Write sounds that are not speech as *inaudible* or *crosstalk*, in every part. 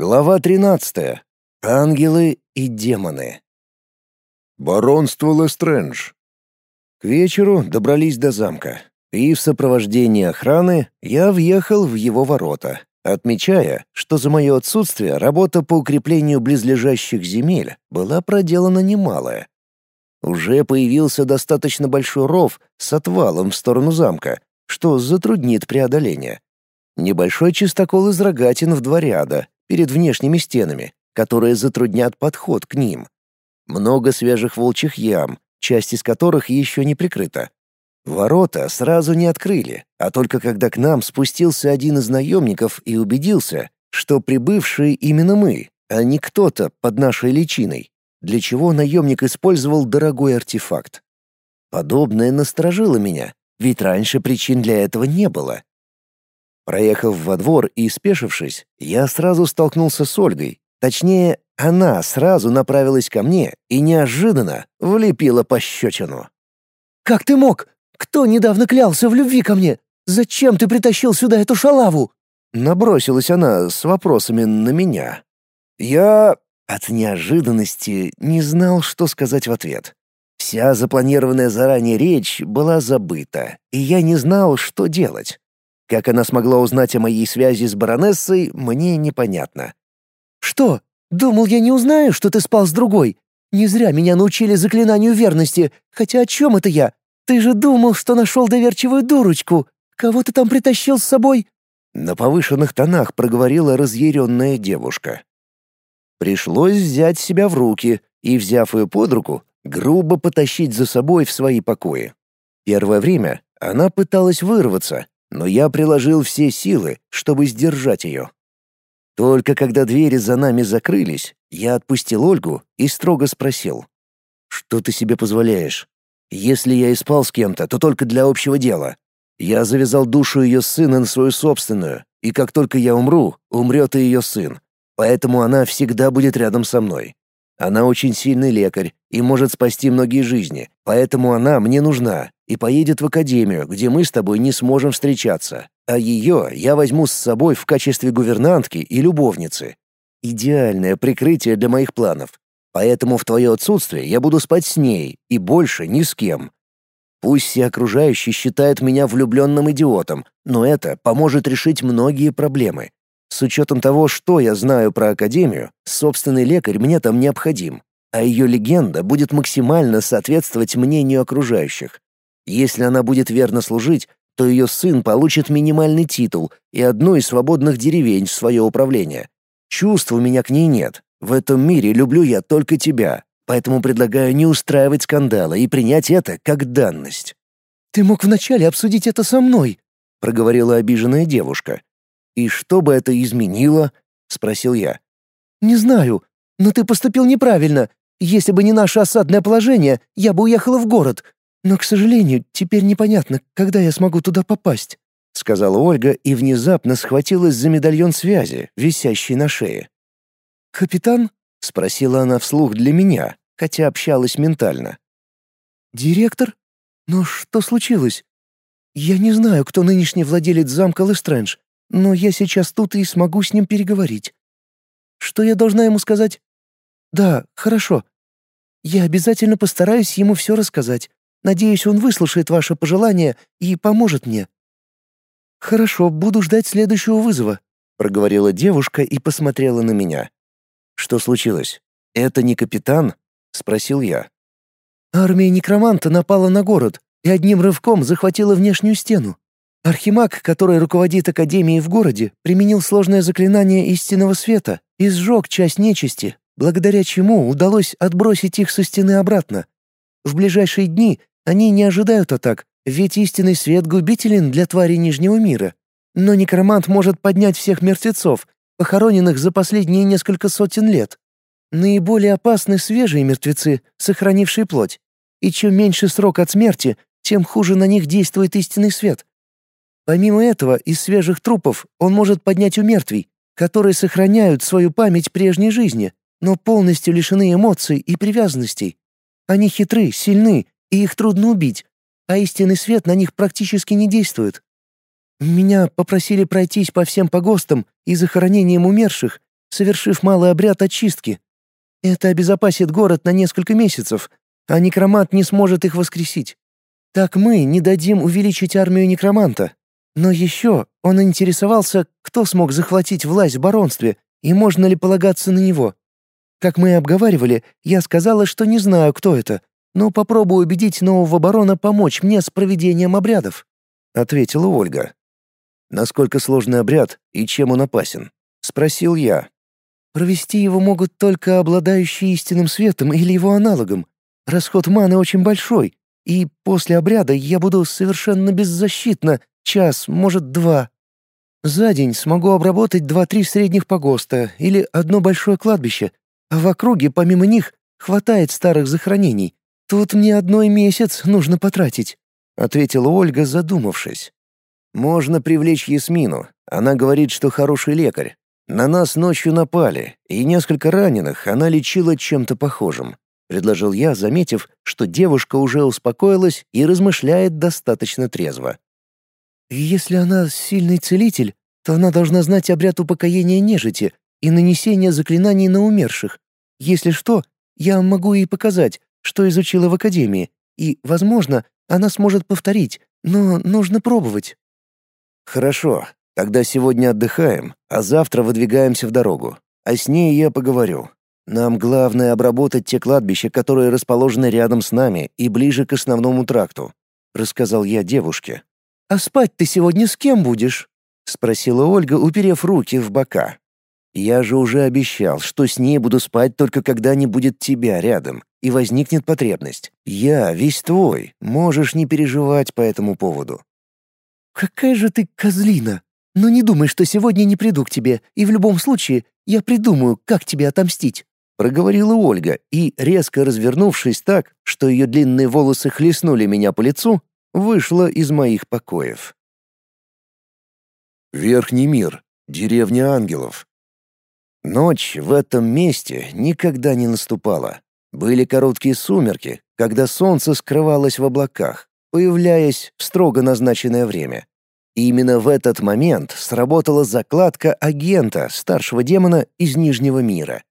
Глава 13. Ангелы и демоны. Баронство Лестрэндж. К вечеру добрались до замка, и в сопровождении охраны я въехал в его ворота, отмечая, что за мое отсутствие работа по укреплению близлежащих земель была проделана немалая. Уже появился достаточно большой ров с отвалом в сторону замка, что затруднит преодоление. Небольшой чистокол из рогатин в два ряда, перед внешними стенами, которые затруднят подход к ним. Много свежих волчьих ям, часть из которых еще не прикрыта. Ворота сразу не открыли, а только когда к нам спустился один из наемников и убедился, что прибывшие именно мы, а не кто-то под нашей личиной, для чего наемник использовал дорогой артефакт. Подобное насторожило меня, ведь раньше причин для этого не было. Проехав во двор и спешившись, я сразу столкнулся с Ольгой. Точнее, она сразу направилась ко мне и неожиданно влепила пощечину. «Как ты мог? Кто недавно клялся в любви ко мне? Зачем ты притащил сюда эту шалаву?» Набросилась она с вопросами на меня. Я от неожиданности не знал, что сказать в ответ. Вся запланированная заранее речь была забыта, и я не знал, что делать. Как она смогла узнать о моей связи с баронессой, мне непонятно. «Что? Думал, я не узнаю, что ты спал с другой? Не зря меня научили заклинанию верности, хотя о чем это я? Ты же думал, что нашел доверчивую дурочку. Кого ты там притащил с собой?» На повышенных тонах проговорила разъяренная девушка. Пришлось взять себя в руки и, взяв ее под руку, грубо потащить за собой в свои покои. Первое время она пыталась вырваться, но я приложил все силы, чтобы сдержать ее. Только когда двери за нами закрылись, я отпустил Ольгу и строго спросил. «Что ты себе позволяешь? Если я и спал с кем-то, то только для общего дела. Я завязал душу ее сына на свою собственную, и как только я умру, умрет и ее сын. Поэтому она всегда будет рядом со мной. Она очень сильный лекарь и может спасти многие жизни, поэтому она мне нужна и поедет в академию, где мы с тобой не сможем встречаться. А ее я возьму с собой в качестве гувернантки и любовницы. Идеальное прикрытие для моих планов. Поэтому в твое отсутствие я буду спать с ней и больше ни с кем. Пусть все окружающие считают меня влюбленным идиотом, но это поможет решить многие проблемы. С учетом того, что я знаю про Академию, собственный лекарь мне там необходим, а ее легенда будет максимально соответствовать мнению окружающих. Если она будет верно служить, то ее сын получит минимальный титул и одну из свободных деревень в свое управление. Чувств у меня к ней нет. В этом мире люблю я только тебя, поэтому предлагаю не устраивать скандала и принять это как данность». «Ты мог вначале обсудить это со мной», — проговорила обиженная девушка. «И что бы это изменило?» — спросил я. «Не знаю, но ты поступил неправильно. Если бы не наше осадное положение, я бы уехала в город. Но, к сожалению, теперь непонятно, когда я смогу туда попасть», — сказала Ольга и внезапно схватилась за медальон связи, висящий на шее. «Капитан?» — спросила она вслух для меня, хотя общалась ментально. «Директор? Но что случилось? Я не знаю, кто нынешний владелец замка Лестрэндж, но я сейчас тут и смогу с ним переговорить. Что я должна ему сказать? Да, хорошо. Я обязательно постараюсь ему все рассказать. Надеюсь, он выслушает ваше пожелание и поможет мне. Хорошо, буду ждать следующего вызова, проговорила девушка и посмотрела на меня. Что случилось? Это не капитан? спросил я. Армия некроманта напала на город и одним рывком захватила внешнюю стену. Архимаг, который руководит Академией в городе, применил сложное заклинание истинного света и сжег часть нечисти, благодаря чему удалось отбросить их со стены обратно. В ближайшие дни они не ожидают атак, ведь истинный свет губителен для твари Нижнего мира. Но некромант может поднять всех мертвецов, похороненных за последние несколько сотен лет. Наиболее опасны свежие мертвецы, сохранившие плоть. И чем меньше срок от смерти, тем хуже на них действует истинный свет. Помимо этого, из свежих трупов он может поднять у мертвей, которые сохраняют свою память прежней жизни, но полностью лишены эмоций и привязанностей. Они хитры, сильны, и их трудно убить, а истинный свет на них практически не действует. Меня попросили пройтись по всем погостам и захоронениям умерших совершив малый обряд очистки. Это обезопасит город на несколько месяцев, а некромант не сможет их воскресить. Так мы не дадим увеличить армию некроманта. Но еще он интересовался, кто смог захватить власть в баронстве и можно ли полагаться на него. Как мы и обговаривали, я сказала, что не знаю, кто это, но попробую убедить нового барона помочь мне с проведением обрядов», — ответила Ольга. «Насколько сложный обряд и чем он опасен?» — спросил я. «Провести его могут только обладающие истинным светом или его аналогом. Расход маны очень большой, и после обряда я буду совершенно беззащитна час, может, два. За день смогу обработать два-три средних погоста или одно большое кладбище, а в округе, помимо них, хватает старых захоронений. Тут мне одной месяц нужно потратить», — ответила Ольга, задумавшись. «Можно привлечь Ясмину. Она говорит, что хороший лекарь. На нас ночью напали, и несколько раненых она лечила чем-то похожим», — предложил я, заметив, что девушка уже успокоилась и размышляет достаточно трезво. «Если она сильный целитель, то она должна знать обряд упокоения нежити и нанесения заклинаний на умерших. Если что, я могу ей показать, что изучила в академии, и, возможно, она сможет повторить, но нужно пробовать». «Хорошо, тогда сегодня отдыхаем, а завтра выдвигаемся в дорогу. А с ней я поговорю. Нам главное обработать те кладбища, которые расположены рядом с нами и ближе к основному тракту», — рассказал я девушке. «А спать ты сегодня с кем будешь?» — спросила Ольга, уперев руки в бока. «Я же уже обещал, что с ней буду спать только когда не будет тебя рядом, и возникнет потребность. Я весь твой, можешь не переживать по этому поводу». «Какая же ты козлина! Но не думай, что сегодня не приду к тебе, и в любом случае я придумаю, как тебе отомстить», — проговорила Ольга, и, резко развернувшись так, что ее длинные волосы хлестнули меня по лицу, вышла из моих покоев. Верхний мир. Деревня ангелов. Ночь в этом месте никогда не наступала. Были короткие сумерки, когда солнце скрывалось в облаках, появляясь в строго назначенное время. И именно в этот момент сработала закладка агента старшего демона из Нижнего мира.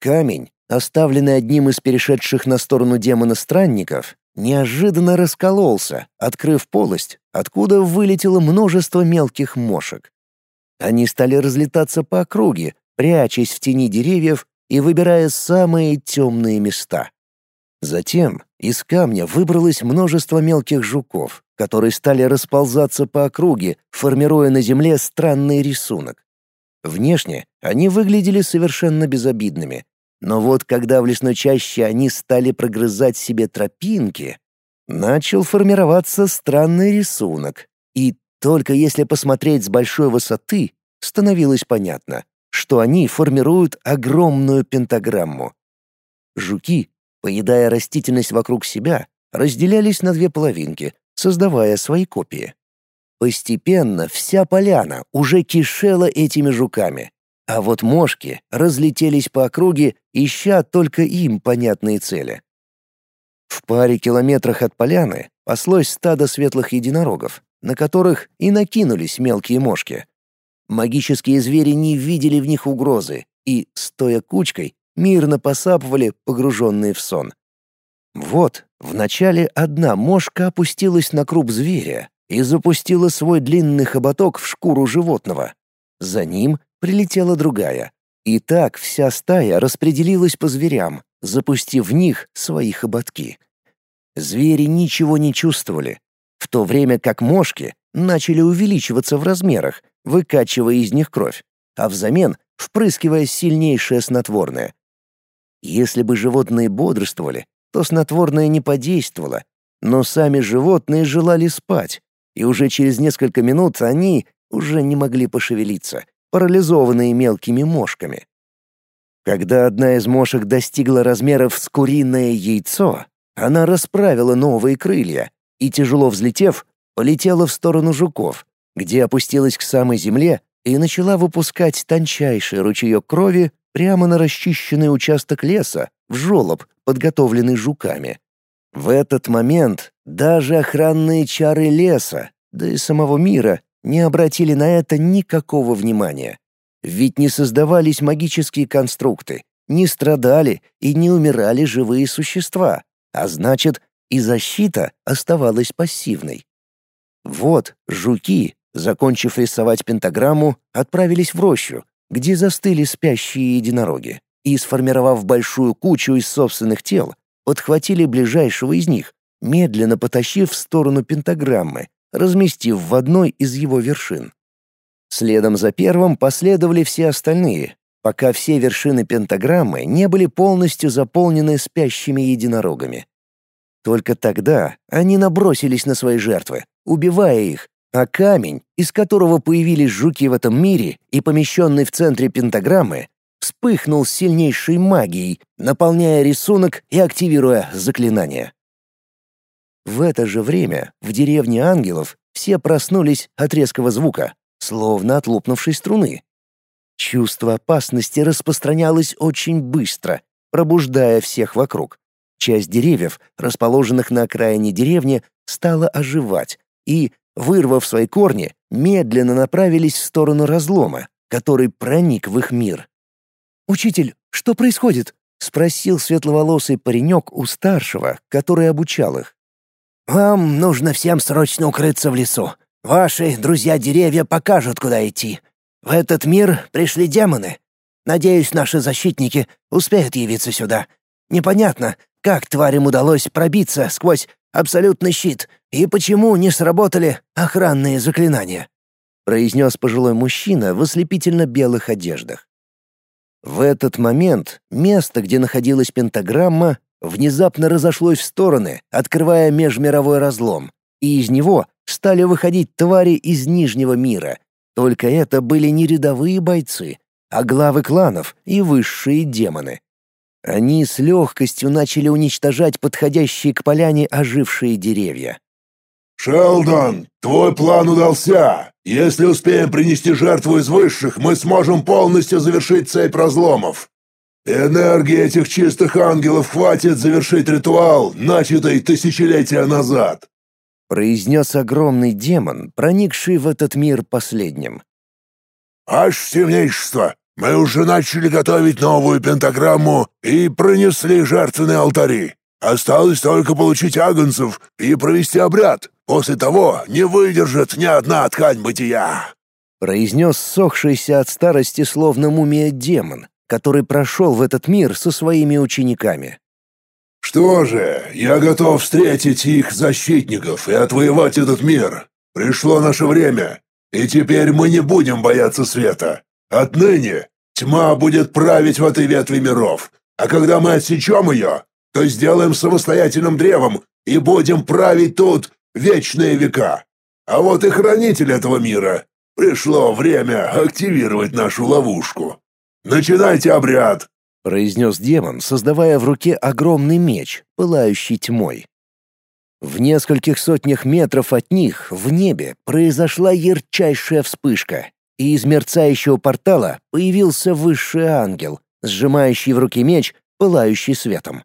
Камень, оставленный одним из перешедших на сторону демона странников, неожиданно раскололся, открыв полость, откуда вылетело множество мелких мошек. Они стали разлетаться по округе, прячась в тени деревьев и выбирая самые темные места. Затем из камня выбралось множество мелких жуков, которые стали расползаться по округе, формируя на земле странный рисунок. Внешне они выглядели совершенно безобидными, но вот когда в лесной чаще они стали прогрызать себе тропинки, начал формироваться странный рисунок. И только если посмотреть с большой высоты, становилось понятно, что они формируют огромную пентаграмму. Жуки, поедая растительность вокруг себя, разделялись на две половинки, создавая свои копии. Постепенно вся поляна уже кишела этими жуками, а вот мошки разлетелись по округе, ища только им понятные цели. В паре километрах от поляны паслось стадо светлых единорогов, на которых и накинулись мелкие мошки. Магические звери не видели в них угрозы и, стоя кучкой, мирно посапывали, погруженные в сон. Вот, вначале одна мошка опустилась на круп зверя и запустила свой длинный хоботок в шкуру животного. За ним прилетела другая. И так вся стая распределилась по зверям, запустив в них свои хоботки. Звери ничего не чувствовали, в то время как мошки начали увеличиваться в размерах, выкачивая из них кровь, а взамен впрыскивая сильнейшее снотворное. Если бы животные бодрствовали, то снотворное не подействовало, но сами животные желали спать, и уже через несколько минут они уже не могли пошевелиться, парализованные мелкими мошками. Когда одна из мошек достигла размеров с куриное яйцо, она расправила новые крылья и, тяжело взлетев, полетела в сторону жуков, где опустилась к самой земле и начала выпускать тончайший ручеек крови прямо на расчищенный участок леса, в жолоб, подготовленный жуками. В этот момент даже охранные чары леса, да и самого мира не обратили на это никакого внимания. Ведь не создавались магические конструкты, не страдали и не умирали живые существа, а значит, и защита оставалась пассивной. Вот жуки, закончив рисовать пентаграмму, отправились в рощу, где застыли спящие единороги, и, сформировав большую кучу из собственных тел, подхватили ближайшего из них, медленно потащив в сторону пентаграммы, разместив в одной из его вершин. Следом за первым последовали все остальные, пока все вершины пентаграммы не были полностью заполнены спящими единорогами. Только тогда они набросились на свои жертвы, убивая их, а камень, из которого появились жуки в этом мире и помещенный в центре пентаграммы, вспыхнул сильнейшей магией, наполняя рисунок и активируя заклинание. В это же время в деревне ангелов все проснулись от резкого звука, словно от лопнувшей струны. Чувство опасности распространялось очень быстро, пробуждая всех вокруг. Часть деревьев, расположенных на окраине деревни, стала оживать и, вырвав свои корни, медленно направились в сторону разлома, который проник в их мир. «Учитель, что происходит?» — спросил светловолосый паренек у старшего, который обучал их. «Вам нужно всем срочно укрыться в лесу. Ваши друзья-деревья покажут, куда идти. В этот мир пришли демоны. Надеюсь, наши защитники успеют явиться сюда. Непонятно, как тварям удалось пробиться сквозь абсолютный щит и почему не сработали охранные заклинания», — произнес пожилой мужчина в ослепительно белых одеждах. В этот момент место, где находилась пентаграмма, внезапно разошлось в стороны, открывая межмировой разлом, и из него стали выходить твари из Нижнего мира. Только это были не рядовые бойцы, а главы кланов и высшие демоны. Они с легкостью начали уничтожать подходящие к поляне ожившие деревья. «Шелдон, твой план удался. Если успеем принести жертву из высших, мы сможем полностью завершить цепь разломов. Энергии этих чистых ангелов хватит завершить ритуал, начатый тысячелетия назад», — произнес огромный демон, проникший в этот мир последним. «Аж темнейшество! Мы уже начали готовить новую пентаграмму и пронесли жертвенные алтари. Осталось только получить агнцев и провести обряд. После того не выдержит ни одна ткань бытия», — произнес сохшийся от старости словно мумия демон, который прошел в этот мир со своими учениками. «Что же, я готов встретить их защитников и отвоевать этот мир. Пришло наше время, и теперь мы не будем бояться света. Отныне тьма будет править в этой ветви миров, а когда мы отсечем ее, то сделаем самостоятельным древом и будем править тут вечные века. А вот и хранитель этого мира. Пришло время активировать нашу ловушку. «Начинайте обряд!» — произнес демон, создавая в руке огромный меч, пылающий тьмой. В нескольких сотнях метров от них в небе произошла ярчайшая вспышка, и из мерцающего портала появился высший ангел, сжимающий в руке меч, пылающий светом.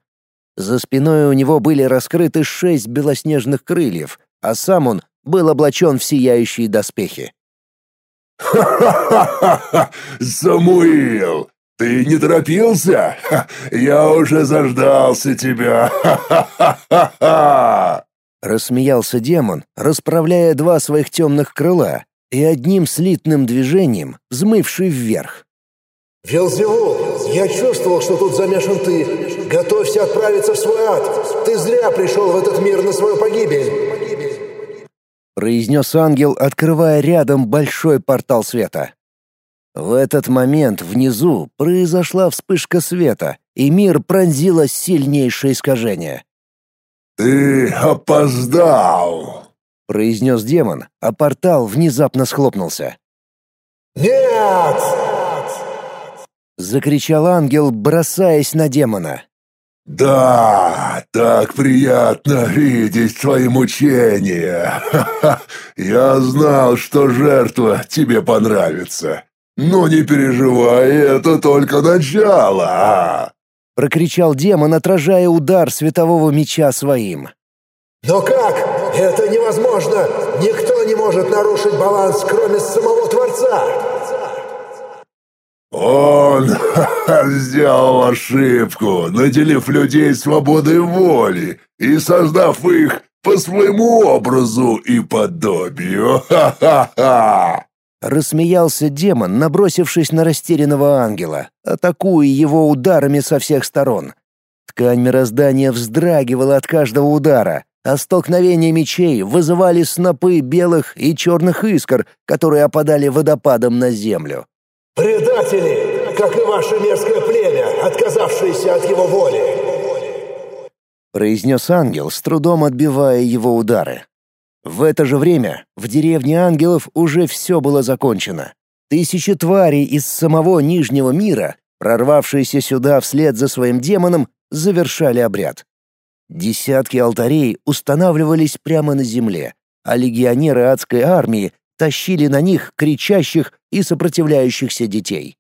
За спиной у него были раскрыты шесть белоснежных крыльев, а сам он был облачен в сияющие доспехи. «Ха-ха-ха! *laughs* Самуил! Ты не торопился? *laughs* Я уже заждался тебя! Ха-ха-ха-ха!» *laughs* Рассмеялся демон, расправляя два своих темных крыла и одним слитным движением взмывший вверх. «Велзевул, я чувствовал, что тут замешан ты. Готовься отправиться в свой ад. Ты зря пришел в этот мир на свою погибель произнес ангел, открывая рядом большой портал света. В этот момент внизу произошла вспышка света, и мир пронзило сильнейшее искажение. «Ты опоздал!» — произнес демон, а портал внезапно схлопнулся. «Нет!» — закричал ангел, бросаясь на демона. «Да, так приятно видеть твои мучения. *laughs* Я знал, что жертва тебе понравится. Но не переживай, это только начало!» а!» Прокричал демон, отражая удар светового меча своим. «Но как? Это невозможно! Никто не может нарушить баланс, кроме самого Творца!» Он *laughs* сделал ошибку, наделив людей свободой воли и создав их по своему образу и подобию. Ха-ха-ха!» *laughs* Рассмеялся демон, набросившись на растерянного ангела, атакуя его ударами со всех сторон. Ткань мироздания вздрагивала от каждого удара, а столкновения мечей вызывали снопы белых и черных искр, которые опадали водопадом на землю. «Предатели, как и ваше мерзкое племя, отказавшееся от его воли!» произнес ангел, с трудом отбивая его удары. В это же время в деревне ангелов уже все было закончено. Тысячи тварей из самого Нижнего мира, прорвавшиеся сюда вслед за своим демоном, завершали обряд. Десятки алтарей устанавливались прямо на земле, а легионеры адской армии тащили на них кричащих и сопротивляющихся детей.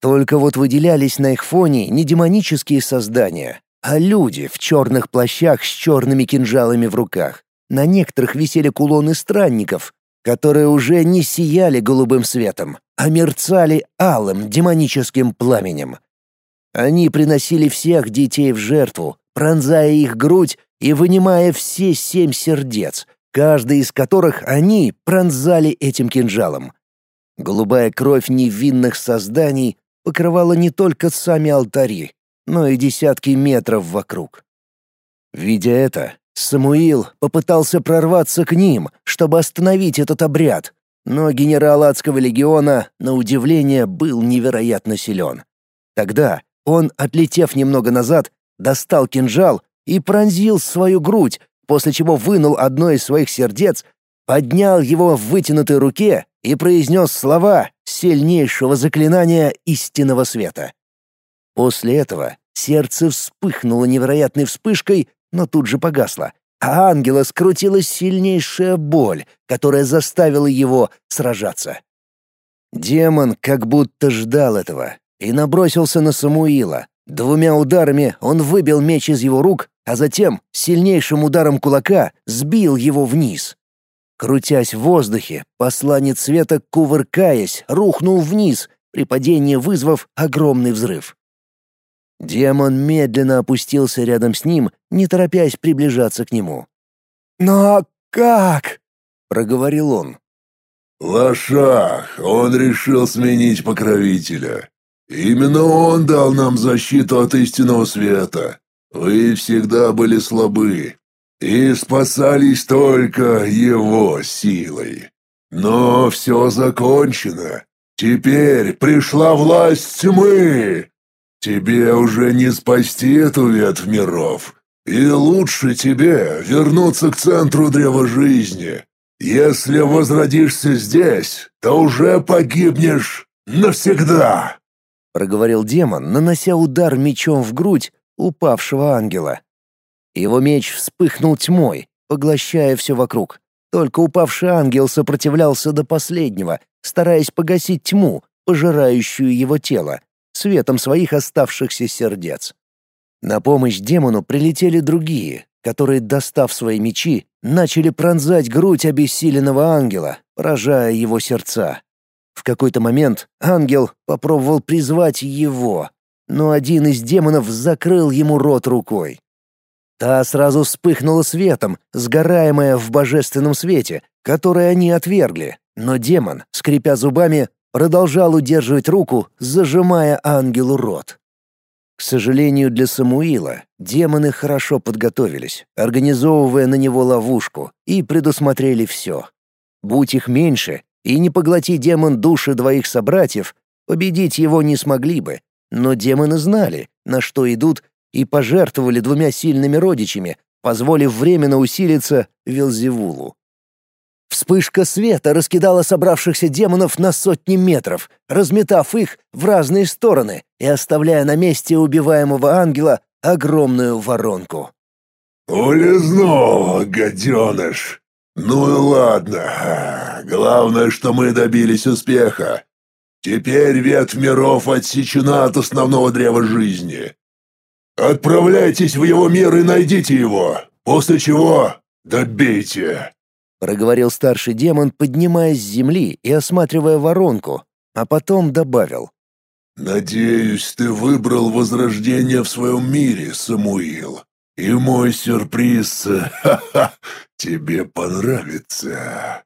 Только вот выделялись на их фоне не демонические создания, а люди в черных плащах с черными кинжалами в руках. На некоторых висели кулоны странников, которые уже не сияли голубым светом, а мерцали алым демоническим пламенем. Они приносили всех детей в жертву, пронзая их грудь и вынимая все семь сердец, каждый из которых они пронзали этим кинжалом. Голубая кровь невинных созданий покрывала не только сами алтари, но и десятки метров вокруг. Видя это, Самуил попытался прорваться к ним, чтобы остановить этот обряд, но генерал адского легиона, на удивление, был невероятно силен. Тогда он, отлетев немного назад, достал кинжал и пронзил свою грудь, после чего вынул одно из своих сердец, поднял его в вытянутой руке и произнес слова сильнейшего заклинания истинного света. После этого сердце вспыхнуло невероятной вспышкой но тут же погасла, а ангела скрутила сильнейшая боль, которая заставила его сражаться. Демон как будто ждал этого и набросился на Самуила. Двумя ударами он выбил меч из его рук, а затем сильнейшим ударом кулака сбил его вниз. Крутясь в воздухе, посланец света, кувыркаясь, рухнул вниз, при падении вызвав огромный взрыв. Демон медленно опустился рядом с ним, не торопясь приближаться к нему. «Но как?» — проговорил он. «Лошах, он решил сменить покровителя. Именно он дал нам защиту от истинного света. Вы всегда были слабы и спасались только его силой. Но все закончено. Теперь пришла власть тьмы, Тебе уже не спасти эту ветвь миров, и лучше тебе вернуться к центру древа жизни. Если возродишься здесь, то уже погибнешь навсегда!» Проговорил демон, нанося удар мечом в грудь упавшего ангела. Его меч вспыхнул тьмой, поглощая все вокруг. Только упавший ангел сопротивлялся до последнего, стараясь погасить тьму, пожирающую его тело, светом своих оставшихся сердец. На помощь демону прилетели другие, которые, достав свои мечи, начали пронзать грудь обессиленного ангела, поражая его сердца. В какой-то момент ангел попробовал призвать его, но один из демонов закрыл ему рот рукой. Та сразу вспыхнула светом, сгораемая в божественном свете, который они отвергли, но демон, скрипя зубами, продолжал удерживать руку, зажимая ангелу рот. К сожалению для Самуила, демоны хорошо подготовились, организовывая на него ловушку, и предусмотрели все. Будь их меньше, и не поглоти демон души двоих собратьев, победить его не смогли бы, но демоны знали, на что идут, и пожертвовали двумя сильными родичами, позволив временно усилиться Велзевулу. Вспышка света раскидала собравшихся демонов на сотни метров, разметав их в разные стороны и оставляя на месте убиваемого ангела огромную воронку. «Улизнул, гаденыш! Ну и ладно. Главное, что мы добились успеха. Теперь ветвь миров отсечена от основного древа жизни. Отправляйтесь в его мир и найдите его, после чего добейте проговорил старший демон, поднимаясь с земли и осматривая воронку, а потом добавил. Надеюсь, ты выбрал возрождение в своем мире, Самуил. И мой сюрприз, *laughs* ха-ха, тебе понравится.